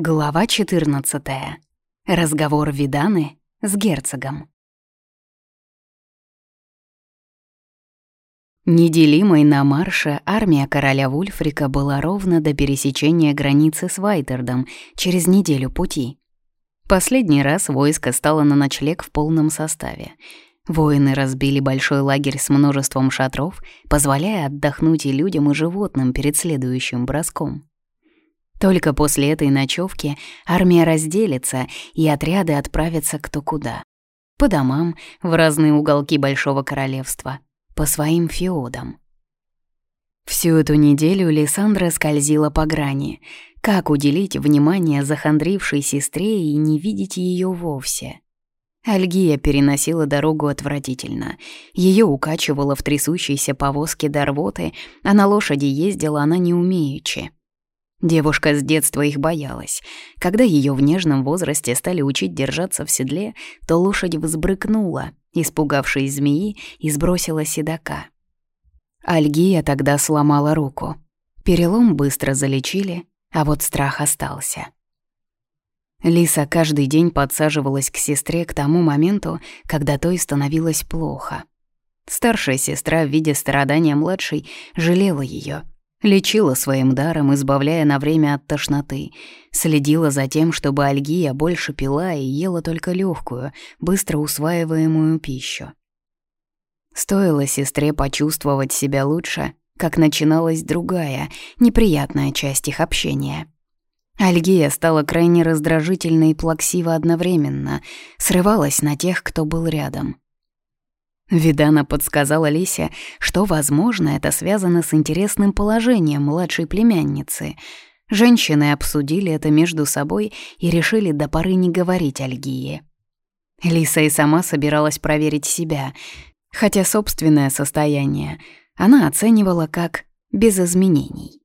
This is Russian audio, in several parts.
Глава 14. Разговор Виданы с герцогом. Неделимой на марше армия короля Вульфрика была ровно до пересечения границы с Вайтердом через неделю пути. Последний раз войско стало на ночлег в полном составе. Воины разбили большой лагерь с множеством шатров, позволяя отдохнуть и людям, и животным перед следующим броском. Только после этой ночевки армия разделится, и отряды отправятся кто куда. По домам, в разные уголки Большого Королевства, по своим феодам. Всю эту неделю Лиссандра скользила по грани. Как уделить внимание захандрившей сестре и не видеть ее вовсе? Альгия переносила дорогу отвратительно. Ее укачивало в трясущейся повозке до рвоты, а на лошади ездила она неумеючи. Девушка с детства их боялась. Когда ее в нежном возрасте стали учить держаться в седле, то лошадь взбрыкнула, испугавшись змеи, и сбросила седока. Альгия тогда сломала руку. Перелом быстро залечили, а вот страх остался. Лиса каждый день подсаживалась к сестре к тому моменту, когда той становилось плохо. Старшая сестра, видя страдания младшей, жалела ее Лечила своим даром, избавляя на время от тошноты. Следила за тем, чтобы Альгия больше пила и ела только легкую, быстро усваиваемую пищу. Стоило сестре почувствовать себя лучше, как начиналась другая, неприятная часть их общения. Альгия стала крайне раздражительной и плаксива одновременно, срывалась на тех, кто был рядом. Видана подсказала Лисе, что, возможно, это связано с интересным положением младшей племянницы. Женщины обсудили это между собой и решили до поры не говорить Альгии. Лиса и сама собиралась проверить себя, хотя собственное состояние она оценивала как без изменений.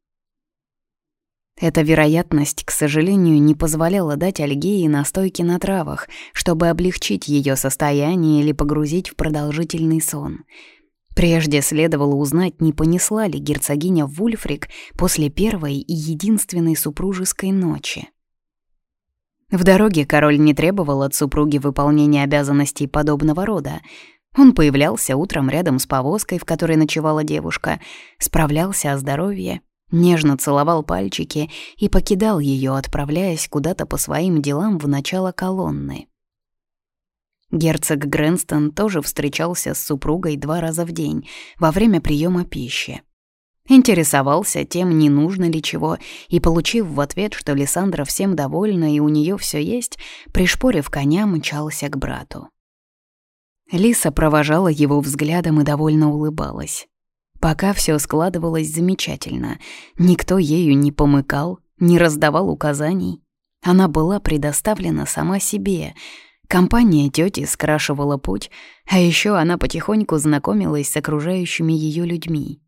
Эта вероятность, к сожалению, не позволяла дать Альгии настойки на травах, чтобы облегчить ее состояние или погрузить в продолжительный сон. Прежде следовало узнать, не понесла ли герцогиня Вульфрик после первой и единственной супружеской ночи. В дороге король не требовал от супруги выполнения обязанностей подобного рода. Он появлялся утром рядом с повозкой, в которой ночевала девушка, справлялся о здоровье нежно целовал пальчики и покидал ее, отправляясь куда-то по своим делам в начало колонны. Герцог Грэнстон тоже встречался с супругой два раза в день во время приема пищи. Интересовался тем, не нужно ли чего, и, получив в ответ, что Лиссандра всем довольна и у нее все есть, пришпорив коня, мчался к брату. Лиса провожала его взглядом и довольно улыбалась. Пока все складывалось замечательно. Никто ею не помыкал, не раздавал указаний. Она была предоставлена сама себе. Компания тети скрашивала путь, а еще она потихоньку знакомилась с окружающими ее людьми.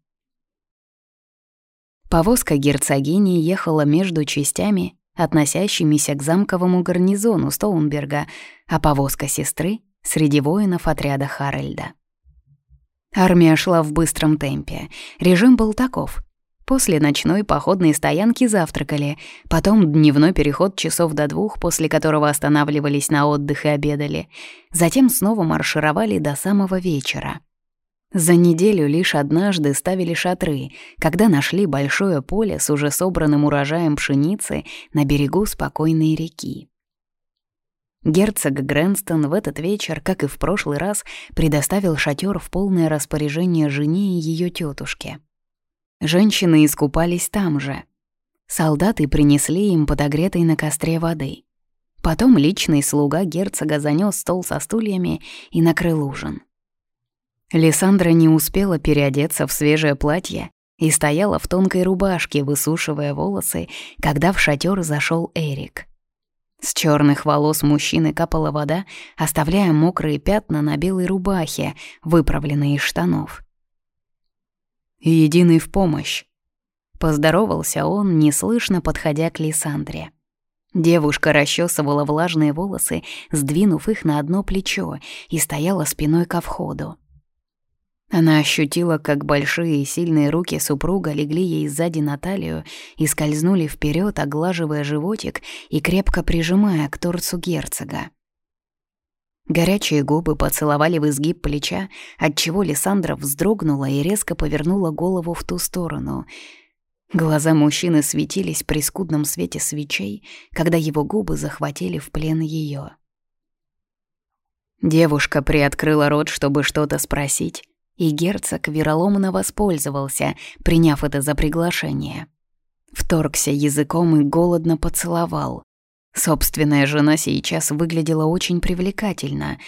Повозка герцогини ехала между частями, относящимися к замковому гарнизону Стоунберга, а повозка сестры — среди воинов отряда Харальда. Армия шла в быстром темпе. Режим был таков. После ночной походной стоянки завтракали, потом дневной переход часов до двух, после которого останавливались на отдых и обедали. Затем снова маршировали до самого вечера. За неделю лишь однажды ставили шатры, когда нашли большое поле с уже собранным урожаем пшеницы на берегу спокойной реки. Герцог Грэнстон в этот вечер, как и в прошлый раз, предоставил шатер в полное распоряжение жене и ее тетушке. Женщины искупались там же. Солдаты принесли им подогретой на костре воды. Потом личный слуга герцога занес стол со стульями и накрыл ужин. Лиссандра не успела переодеться в свежее платье и стояла в тонкой рубашке, высушивая волосы, когда в шатер зашел Эрик — с черных волос мужчины капала вода, оставляя мокрые пятна на белой рубахе, выправленной из штанов. «Единый в помощь», — поздоровался он, неслышно подходя к Лиссандре. Девушка расчесывала влажные волосы, сдвинув их на одно плечо, и стояла спиной ко входу. Она ощутила, как большие и сильные руки супруга легли ей сзади на талию и скользнули вперед, оглаживая животик и крепко прижимая к торцу герцога. Горячие губы поцеловали в изгиб плеча, отчего Лиссандра вздрогнула и резко повернула голову в ту сторону. Глаза мужчины светились при скудном свете свечей, когда его губы захватили в плен ее. Девушка приоткрыла рот, чтобы что-то спросить, и герцог вероломно воспользовался, приняв это за приглашение. Вторгся языком и голодно поцеловал. Собственная жена сейчас выглядела очень привлекательно.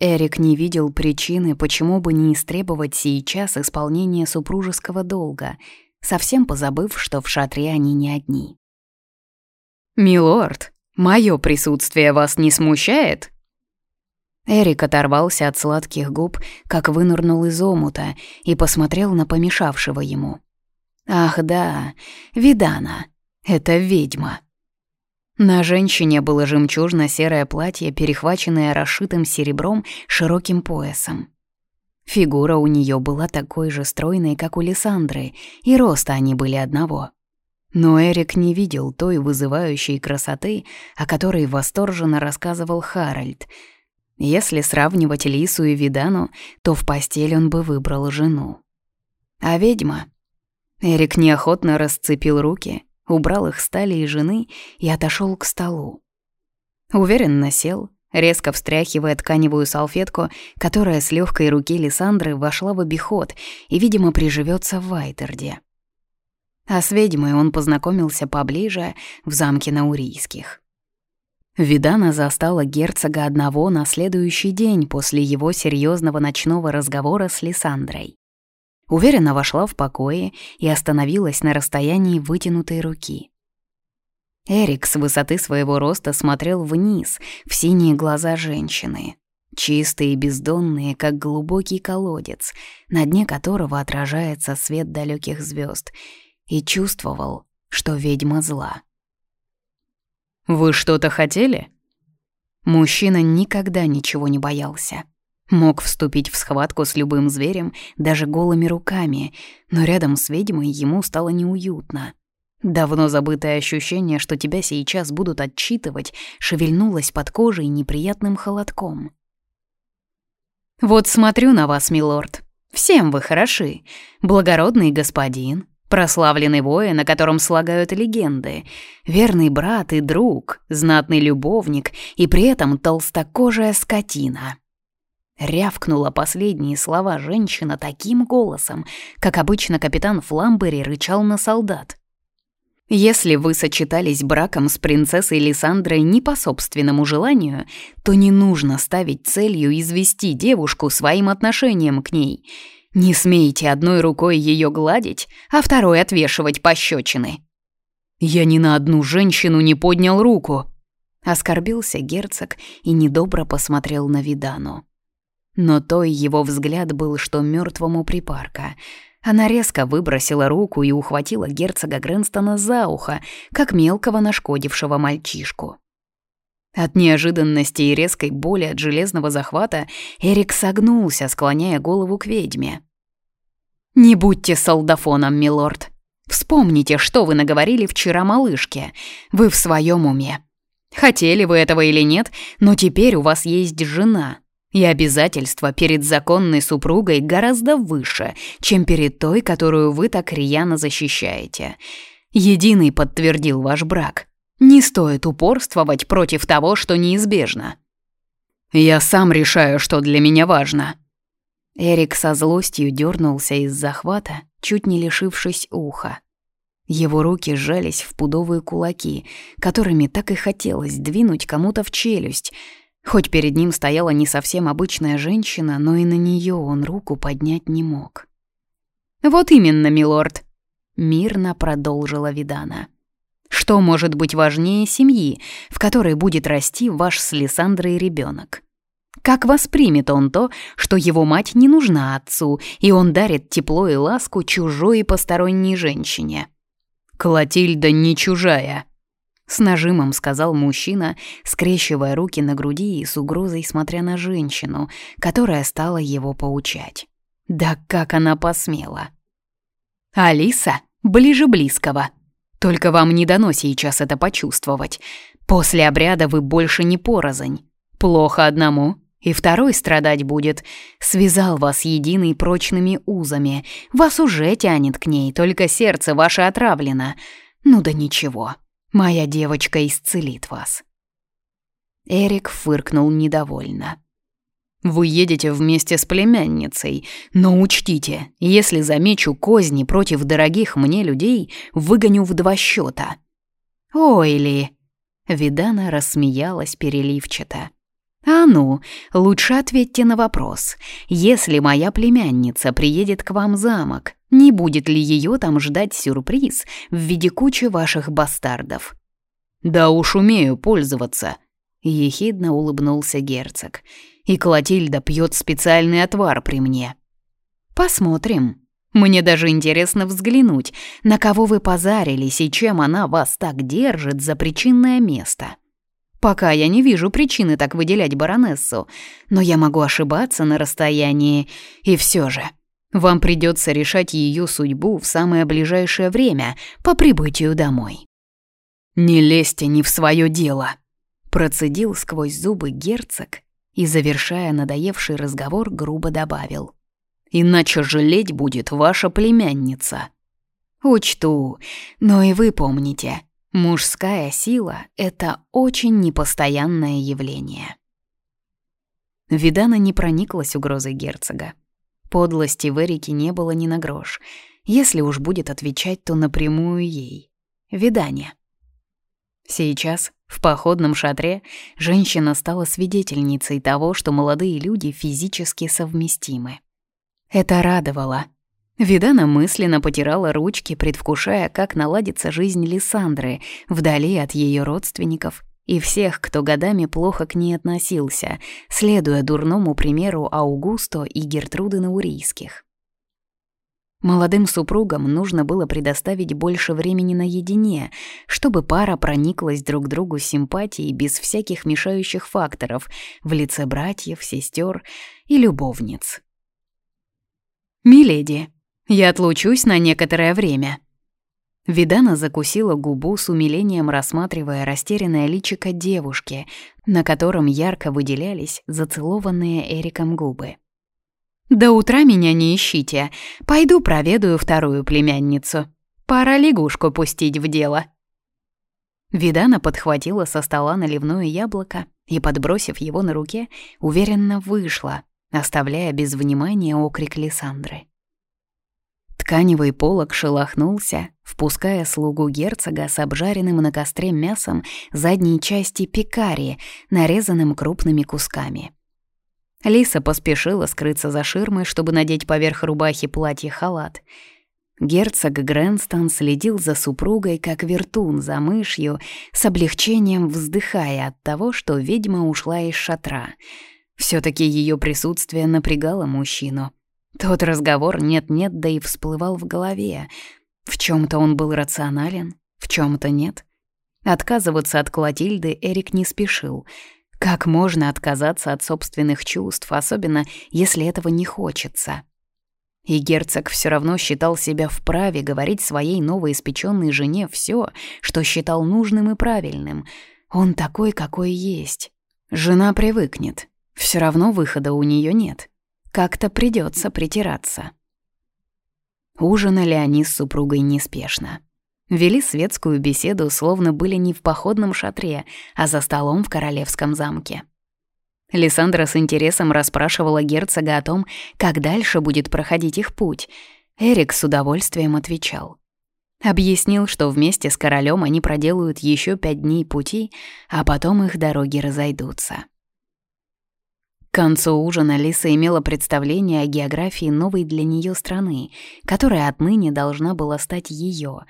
Эрик не видел причины, почему бы не истребовать сейчас исполнения супружеского долга, совсем позабыв, что в шатре они не одни. «Милорд, мое присутствие вас не смущает?» Эрик оторвался от сладких губ, как вынырнул из омута, и посмотрел на помешавшего ему. «Ах да, Видана, это ведьма». На женщине было жемчужно-серое платье, перехваченное расшитым серебром широким поясом. Фигура у нее была такой же стройной, как у Лиссандры, и роста они были одного. Но Эрик не видел той вызывающей красоты, о которой восторженно рассказывал Харальд — если сравнивать Лису и Видану, то в постель он бы выбрал жену. А ведьма? Эрик неохотно расцепил руки, убрал их с талии жены и отошел к столу. Уверенно сел, резко встряхивая тканевую салфетку, которая с легкой руки Лиссандры вошла в обиход и, видимо, приживется в Вайтерде. А с ведьмой он познакомился поближе в замке Наурийских. Видана застала герцога одного на следующий день после его серьезного ночного разговора с Лиссандрой. Уверенно вошла в покое и остановилась на расстоянии вытянутой руки. Эрик с высоты своего роста смотрел вниз, в синие глаза женщины, чистые и бездонные, как глубокий колодец, на дне которого отражается свет далеких звезд, и чувствовал, что ведьма зла. «Вы что-то хотели?» Мужчина никогда ничего не боялся. Мог вступить в схватку с любым зверем, даже голыми руками, но рядом с ведьмой ему стало неуютно. Давно забытое ощущение, что тебя сейчас будут отчитывать, шевельнулось под кожей неприятным холодком. «Вот смотрю на вас, милорд. Всем вы хороши. Благородный господин, Прославленный воин, о котором слагают легенды, верный брат и друг, знатный любовник и при этом толстокожая скотина. Рявкнула последние слова женщина таким голосом, как обычно капитан Фламбери рычал на солдат. Если вы сочетались браком с принцессой Лиссандрой не по собственному желанию, то не нужно ставить целью извести девушку своим отношением к ней — не смейте одной рукой ее гладить, а второй отвешивать пощечины. Я ни на одну женщину не поднял руку. Оскорбился герцог и недобро посмотрел на Видану. Но той его взгляд был, что мертвому припарка. Она резко выбросила руку и ухватила герцога Грэнстона за ухо, как мелкого нашкодившего мальчишку. От неожиданности и резкой боли от железного захвата Эрик согнулся, склоняя голову к ведьме. «Не будьте солдафоном, милорд. Вспомните, что вы наговорили вчера малышке. Вы в своем уме. Хотели вы этого или нет, но теперь у вас есть жена, и обязательства перед законной супругой гораздо выше, чем перед той, которую вы так рьяно защищаете. Единый подтвердил ваш брак». Не стоит упорствовать против того, что неизбежно. Я сам решаю, что для меня важно. Эрик со злостью дернулся из захвата, чуть не лишившись уха. Его руки сжались в пудовые кулаки, которыми так и хотелось двинуть кому-то в челюсть. Хоть перед ним стояла не совсем обычная женщина, но и на нее он руку поднять не мог. «Вот именно, милорд», — мирно продолжила Видана. Что может быть важнее семьи, в которой будет расти ваш с Лиссандрой ребенок? Как воспримет он то, что его мать не нужна отцу, и он дарит тепло и ласку чужой и посторонней женщине? «Клотильда не чужая», — с нажимом сказал мужчина, скрещивая руки на груди и с угрозой смотря на женщину, которая стала его поучать. Да как она посмела? Алиса ближе близкого. Только вам не дано сейчас это почувствовать. После обряда вы больше не порознь. Плохо одному, и второй страдать будет. Связал вас единый прочными узами. Вас уже тянет к ней, только сердце ваше отравлено. Ну да ничего, моя девочка исцелит вас. Эрик фыркнул недовольно. Вы едете вместе с племянницей, но учтите, если замечу козни против дорогих мне людей, выгоню в два счета. Ой ли! Видана рассмеялась переливчато. «А ну, лучше ответьте на вопрос. Если моя племянница приедет к вам в замок, не будет ли ее там ждать сюрприз в виде кучи ваших бастардов?» «Да уж умею пользоваться», — ехидно улыбнулся герцог. «И Клотильда пьет специальный отвар при мне». «Посмотрим. Мне даже интересно взглянуть, на кого вы позарились и чем она вас так держит за причинное место». Пока я не вижу причины так выделять баронессу, но я могу ошибаться на расстоянии, и все же вам придется решать ее судьбу в самое ближайшее время по прибытию домой. «Не лезьте не в свое дело», — процедил сквозь зубы герцог и, завершая надоевший разговор, грубо добавил. «Иначе жалеть будет ваша племянница». «Учту, но и вы помните, Мужская сила — это очень непостоянное явление. Видана не прониклась угрозой герцога. Подлости в Эрике не было ни на грош. Если уж будет отвечать, то напрямую ей. Видание. Сейчас, в походном шатре, женщина стала свидетельницей того, что молодые люди физически совместимы. Это радовало, Видана мысленно потирала ручки, предвкушая, как наладится жизнь Лиссандры, вдали от ее родственников и всех, кто годами плохо к ней относился, следуя дурному примеру Аугусто и Гертруды Наурийских. Молодым супругам нужно было предоставить больше времени наедине, чтобы пара прониклась друг другу симпатией без всяких мешающих факторов в лице братьев, сестер и любовниц. «Миледи», я отлучусь на некоторое время». Видана закусила губу с умилением, рассматривая растерянное личико девушки, на котором ярко выделялись зацелованные Эриком губы. «До утра меня не ищите. Пойду проведаю вторую племянницу. Пора лягушку пустить в дело». Видана подхватила со стола наливное яблоко и, подбросив его на руке, уверенно вышла, оставляя без внимания окрик Лиссандры. Тканевый полог шелохнулся, впуская слугу герцога с обжаренным на костре мясом задней части пекари, нарезанным крупными кусками. Лиса поспешила скрыться за ширмой, чтобы надеть поверх рубахи платье-халат. Герцог Грэнстон следил за супругой, как вертун за мышью, с облегчением вздыхая от того, что ведьма ушла из шатра. все таки ее присутствие напрягало мужчину — тот разговор нет-нет, да и всплывал в голове. В чем то он был рационален, в чем то нет. Отказываться от Клотильды Эрик не спешил. Как можно отказаться от собственных чувств, особенно если этого не хочется? И герцог все равно считал себя вправе говорить своей новоиспеченной жене все, что считал нужным и правильным. Он такой, какой есть. Жена привыкнет. Все равно выхода у нее нет. Как-то придется притираться. Ужинали они с супругой неспешно. Вели светскую беседу, словно были не в походном шатре, а за столом в королевском замке. Лиссандра с интересом расспрашивала герцога о том, как дальше будет проходить их путь. Эрик с удовольствием отвечал. Объяснил, что вместе с королем они проделают еще пять дней пути, а потом их дороги разойдутся. К концу ужина Лиса имела представление о географии новой для нее страны, которая отныне должна была стать ее,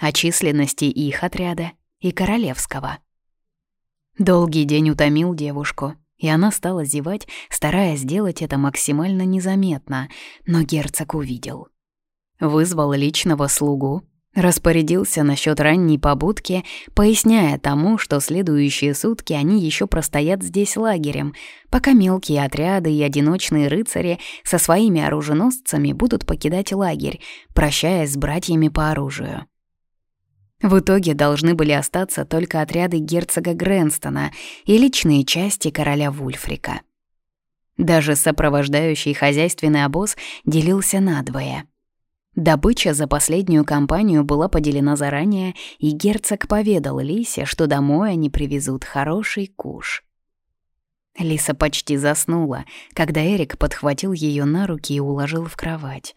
о численности их отряда и королевского. Долгий день утомил девушку, и она стала зевать, стараясь сделать это максимально незаметно, но герцог увидел. Вызвал личного слугу, Распорядился насчет ранней побудки, поясняя тому, что следующие сутки они еще простоят здесь лагерем, пока мелкие отряды и одиночные рыцари со своими оруженосцами будут покидать лагерь, прощаясь с братьями по оружию. В итоге должны были остаться только отряды герцога Грэнстона и личные части короля Вульфрика. Даже сопровождающий хозяйственный обоз делился надвое — Добыча за последнюю кампанию была поделена заранее, и герцог поведал Лисе, что домой они привезут хороший куш. Лиса почти заснула, когда Эрик подхватил ее на руки и уложил в кровать.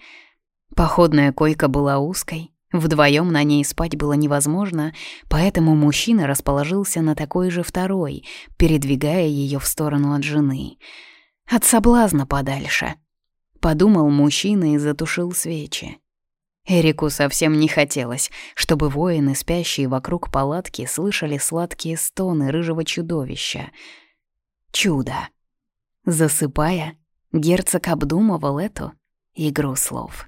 Походная койка была узкой, вдвоем на ней спать было невозможно, поэтому мужчина расположился на такой же второй, передвигая ее в сторону от жены. От соблазна подальше. Подумал мужчина и затушил свечи. Эрику совсем не хотелось, чтобы воины, спящие вокруг палатки, слышали сладкие стоны рыжего чудовища. Чудо. Засыпая, герцог обдумывал эту игру слов.